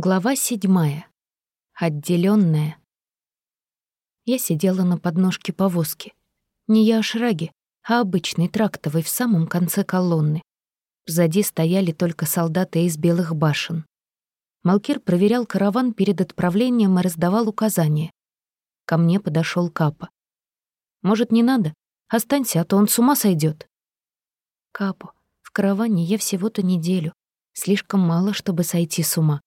Глава седьмая. Отделённая. Я сидела на подножке повозки. Не я шраги, а обычный трактовый в самом конце колонны. Сзади стояли только солдаты из белых башен. Малкир проверял караван перед отправлением и раздавал указания. Ко мне подошёл Капа. «Может, не надо? Останься, а то он с ума сойдёт». «Капо, в караване я всего-то неделю. Слишком мало, чтобы сойти с ума.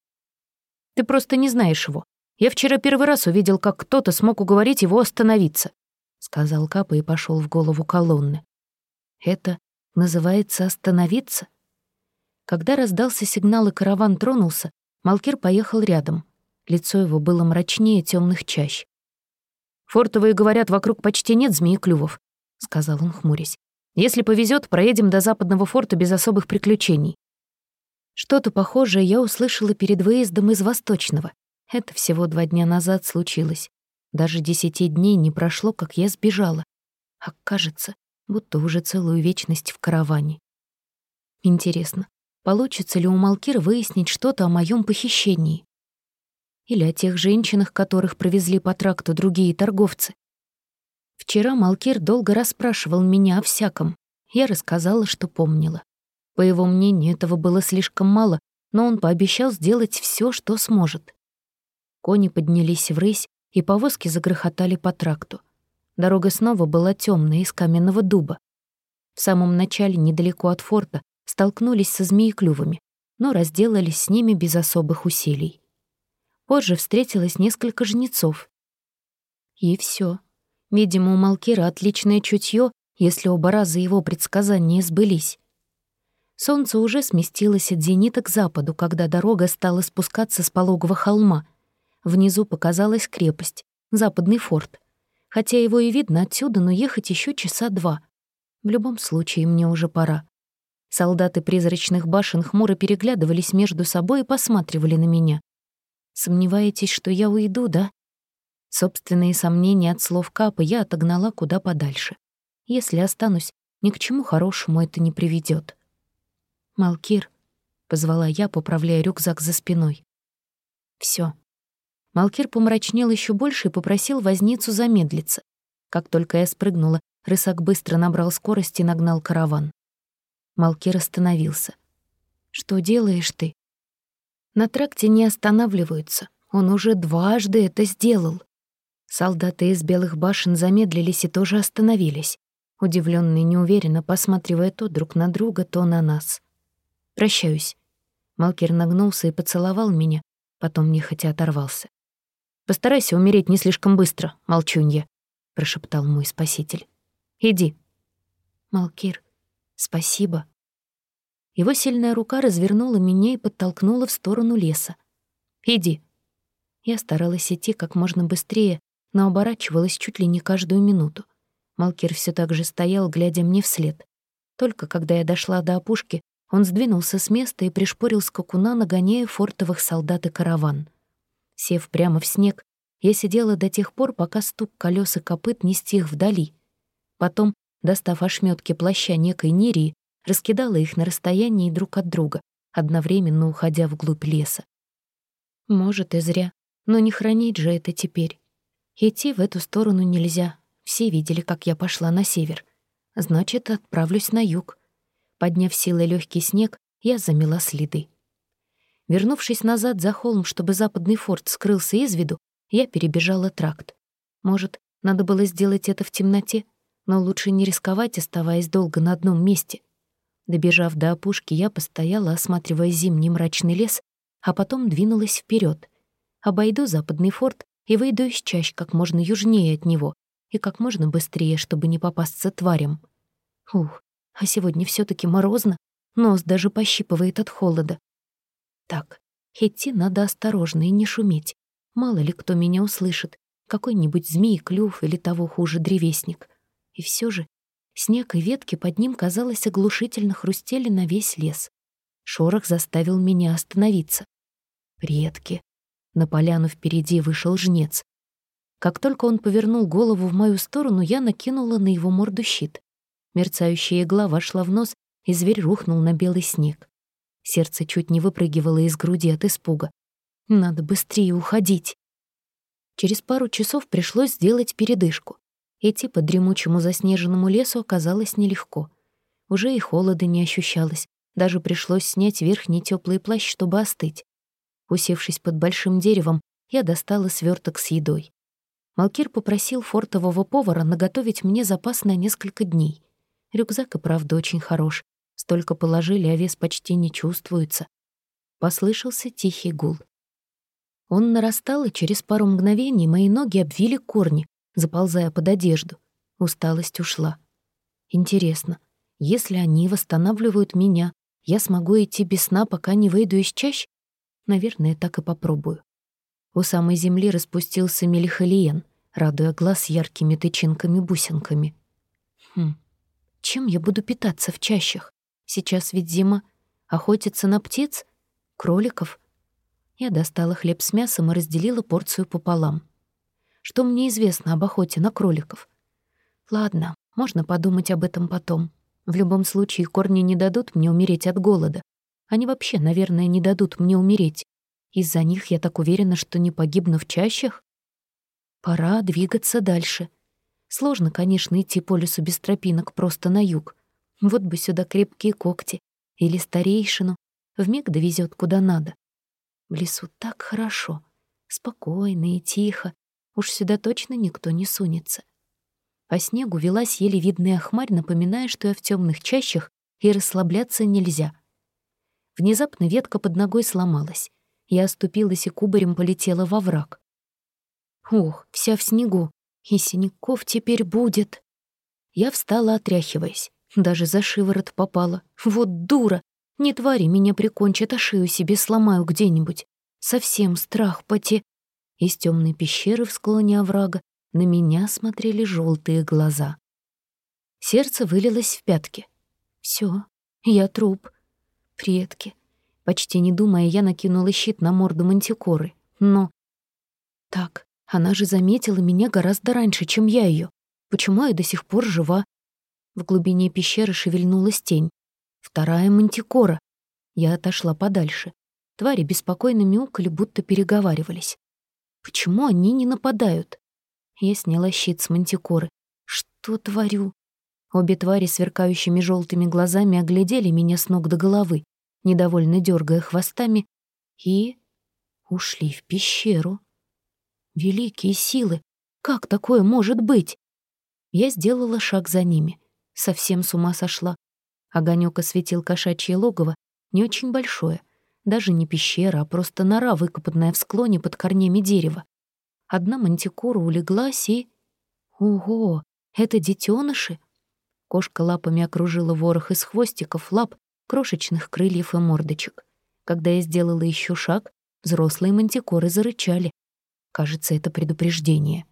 Ты просто не знаешь его. Я вчера первый раз увидел, как кто-то смог уговорить его остановиться», — сказал Капа и пошел в голову колонны. «Это называется остановиться?» Когда раздался сигнал и караван тронулся, Малкир поехал рядом. Лицо его было мрачнее темных чащ. «Фортовые говорят, вокруг почти нет змееклювов», — сказал он, хмурясь. «Если повезет, проедем до западного форта без особых приключений. Что-то похожее я услышала перед выездом из Восточного. Это всего два дня назад случилось. Даже десяти дней не прошло, как я сбежала. А кажется, будто уже целую вечность в караване. Интересно, получится ли у Малкира выяснить что-то о моем похищении? Или о тех женщинах, которых провезли по тракту другие торговцы? Вчера Малкир долго расспрашивал меня о всяком. Я рассказала, что помнила. По его мнению, этого было слишком мало, но он пообещал сделать все, что сможет. Кони поднялись в рысь, и повозки загрохотали по тракту. Дорога снова была темная, из каменного дуба. В самом начале, недалеко от форта, столкнулись со змееклювами, но разделались с ними без особых усилий. Позже встретилось несколько жнецов. И все. Видимо, у Малкира отличное чутье, если оба раза его предсказания сбылись. Солнце уже сместилось от зенита к западу, когда дорога стала спускаться с пологого холма. Внизу показалась крепость, западный форт. Хотя его и видно отсюда, но ехать еще часа два. В любом случае, мне уже пора. Солдаты призрачных башен хмуро переглядывались между собой и посматривали на меня. «Сомневаетесь, что я уйду, да?» Собственные сомнения от слов Капы я отогнала куда подальше. Если останусь, ни к чему хорошему это не приведет. «Малкир», — позвала я, поправляя рюкзак за спиной. Все. Малкир помрачнел еще больше и попросил возницу замедлиться. Как только я спрыгнула, рысак быстро набрал скорость и нагнал караван. Малкир остановился. «Что делаешь ты?» «На тракте не останавливаются. Он уже дважды это сделал». Солдаты из белых башен замедлились и тоже остановились, удивлённые неуверенно посматривая то друг на друга, то на нас. Прощаюсь». Малкер нагнулся и поцеловал меня, потом нехотя оторвался. «Постарайся умереть не слишком быстро, молчунья», — прошептал мой спаситель. «Иди». «Малкир, спасибо». Его сильная рука развернула меня и подтолкнула в сторону леса. «Иди». Я старалась идти как можно быстрее, но оборачивалась чуть ли не каждую минуту. Малкир все так же стоял, глядя мне вслед. Только когда я дошла до опушки, он сдвинулся с места и пришпорил скакуна, нагоняя фортовых солдат и караван. Сев прямо в снег, я сидела до тех пор, пока стук колёс и копыт не стих вдали. Потом, достав ошметки плаща некой Нирии, раскидала их на расстоянии друг от друга, одновременно уходя вглубь леса. Может, и зря, но не хранить же это теперь. Идти в эту сторону нельзя. Все видели, как я пошла на север. Значит, отправлюсь на юг. Подняв силой легкий снег, я замела следы. Вернувшись назад за холм, чтобы западный форт скрылся из виду, я перебежала тракт. Может, надо было сделать это в темноте, но лучше не рисковать, оставаясь долго на одном месте. Добежав до опушки, я постояла, осматривая зимний мрачный лес, а потом двинулась вперед. Обойду западный форт и выйду из чащ как можно южнее от него и как можно быстрее, чтобы не попасться тварям. Ух, а сегодня все таки морозно, нос даже пощипывает от холода. Так, идти надо осторожно и не шуметь. Мало ли кто меня услышит, какой-нибудь змей, клюв или того хуже древесник. И все же снег и ветки под ним, казалось, оглушительно хрустели на весь лес. Шорох заставил меня остановиться. Предки. На поляну впереди вышел жнец. Как только он повернул голову в мою сторону, я накинула на его морду щит. Мерцающая игла вошла в нос, и зверь рухнул на белый снег. Сердце чуть не выпрыгивало из груди от испуга. Надо быстрее уходить. Через пару часов пришлось сделать передышку. Идти по дремучему заснеженному лесу оказалось нелегко. Уже и холода не ощущалось, даже пришлось снять верхний теплый плащ, чтобы остыть. Усевшись под большим деревом, я достала сверток с едой. Малкир попросил фортового повара наготовить мне запас на несколько дней. Рюкзак и правда очень хорош. Столько положили, а вес почти не чувствуется. Послышался тихий гул. Он нарастал, и через пару мгновений мои ноги обвили корни, заползая под одежду. Усталость ушла. Интересно, если они восстанавливают меня, я смогу идти без сна, пока не выйду из чащ? Наверное, так и попробую. У самой земли распустился мелихолиен, радуя глаз яркими тычинками-бусинками. Хм, чем я буду питаться в чащах? Сейчас ведь зима. Охотиться на птиц? Кроликов? Я достала хлеб с мясом и разделила порцию пополам. Что мне известно об охоте на кроликов? Ладно, можно подумать об этом потом. В любом случае, корни не дадут мне умереть от голода. Они вообще, наверное, не дадут мне умереть. Из-за них я так уверена, что не погибну в чащах. Пора двигаться дальше. Сложно, конечно, идти по лесу без тропинок просто на юг. Вот бы сюда крепкие когти или старейшину. Вмиг довезет куда надо. В лесу так хорошо, спокойно и тихо. Уж сюда точно никто не сунется. По снегу велась еле видная хмарь, напоминая, что я в темных чащах, и расслабляться нельзя. Внезапно ветка под ногой сломалась. Я оступилась и кубарем полетела во враг. Ох, вся в снегу, и синяков теперь будет. Я встала, отряхиваясь. Даже за шиворот попала. Вот дура! Не твари меня прикончат, а шею себе сломаю где-нибудь. Совсем страх поте... Из темной пещеры в склоне оврага на меня смотрели желтые глаза. Сердце вылилось в пятки. Все, я труп. Предки. Почти не думая, я накинула щит на морду мантикоры. Но... Так, она же заметила меня гораздо раньше, чем я ее. Почему я до сих пор жива? В глубине пещеры шевельнулась тень. Вторая мантикора. Я отошла подальше. Твари беспокойно мяукали, будто переговаривались. Почему они не нападают? Я сняла щит с мантикоры. Что творю? Обе твари сверкающими желтыми глазами оглядели меня с ног до головы, недовольно дергая хвостами, и ушли в пещеру. Великие силы! Как такое может быть? Я сделала шаг за ними. Совсем с ума сошла. Огонек осветил кошачье логово, не очень большое, даже не пещера, а просто нора, выкопанная в склоне под корнями дерева. Одна мантикора улеглась и... Ого, это детеныши? Кошка лапами окружила ворох из хвостиков, лап, крошечных крыльев и мордочек. Когда я сделала еще шаг, взрослые мантикоры зарычали. Кажется, это предупреждение.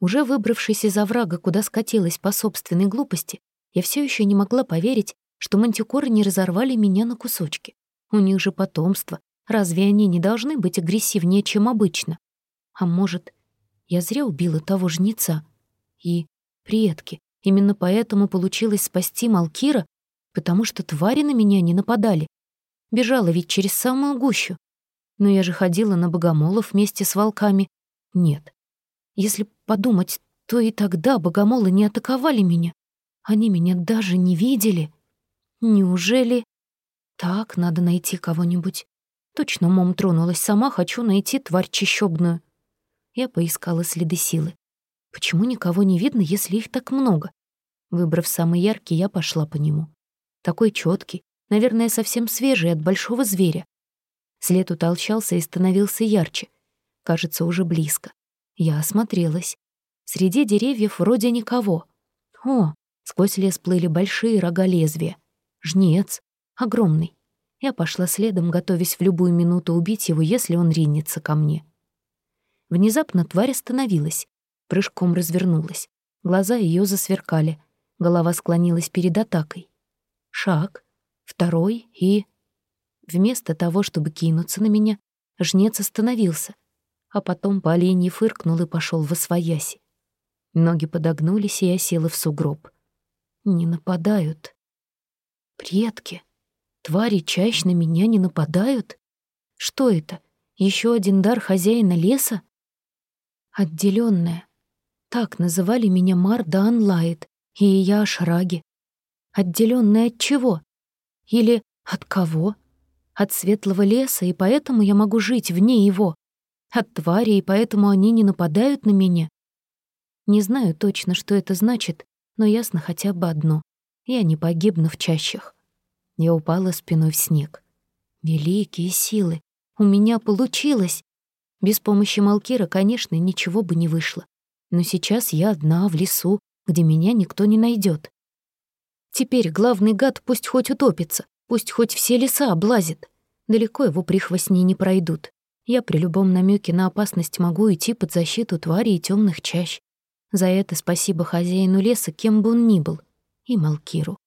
Уже выбравшись из оврага, куда скатилась по собственной глупости, я все еще не могла поверить, что мантикоры не разорвали меня на кусочки. У них же потомство. Разве они не должны быть агрессивнее, чем обычно? А может, я зря убила того жнеца? И предки. Именно поэтому получилось спасти Малкира, потому что твари на меня не нападали. Бежала ведь через самую гущу. Но я же ходила на богомолов вместе с волками. Нет. Если подумать, то и тогда богомолы не атаковали меня. Они меня даже не видели. Неужели... Так, надо найти кого-нибудь. Точно мом тронулась сама, хочу найти тварь чищёбную. Я поискала следы силы. Почему никого не видно, если их так много? Выбрав самый яркий, я пошла по нему. Такой чёткий, наверное, совсем свежий от большого зверя. След утолщался и становился ярче. Кажется, уже близко. Я осмотрелась. Среди деревьев вроде никого. О, сквозь лес плыли большие рога лезвия. Жнец. Огромный. Я пошла следом, готовясь в любую минуту убить его, если он ринется ко мне. Внезапно тварь остановилась, прыжком развернулась. Глаза ее засверкали, голова склонилась перед атакой. Шаг, второй и... Вместо того, чтобы кинуться на меня, жнец остановился, а потом по оленьи фыркнул и пошел в освояси. Ноги подогнулись, и я села в сугроб. Не нападают. Предки. Твари чаще на меня не нападают? Что это? Еще один дар хозяина леса? Отделенная. Так называли меня Мардан Лайт и я Ашраги. Отделенная от чего? Или от кого? От светлого леса, и поэтому я могу жить вне его. От твари, и поэтому они не нападают на меня. Не знаю точно, что это значит, но ясно хотя бы одно. Я не погибну в чащах. Я упала спиной в снег. Великие силы! У меня получилось! Без помощи Малкира, конечно, ничего бы не вышло. Но сейчас я одна в лесу, где меня никто не найдет. Теперь главный гад пусть хоть утопится, пусть хоть все леса облазит. Далеко его прихвостни не пройдут. Я при любом намеке на опасность могу идти под защиту тварей и темных чащ. За это спасибо хозяину леса, кем бы он ни был, и Малкиру.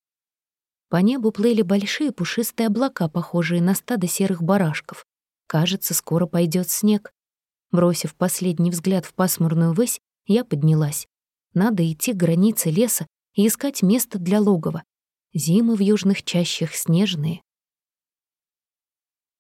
По небу плыли большие пушистые облака, похожие на стадо серых барашков. Кажется, скоро пойдет снег. Бросив последний взгляд в пасмурную высь, я поднялась. Надо идти к границе леса и искать место для логова. Зимы в южных чащах снежные.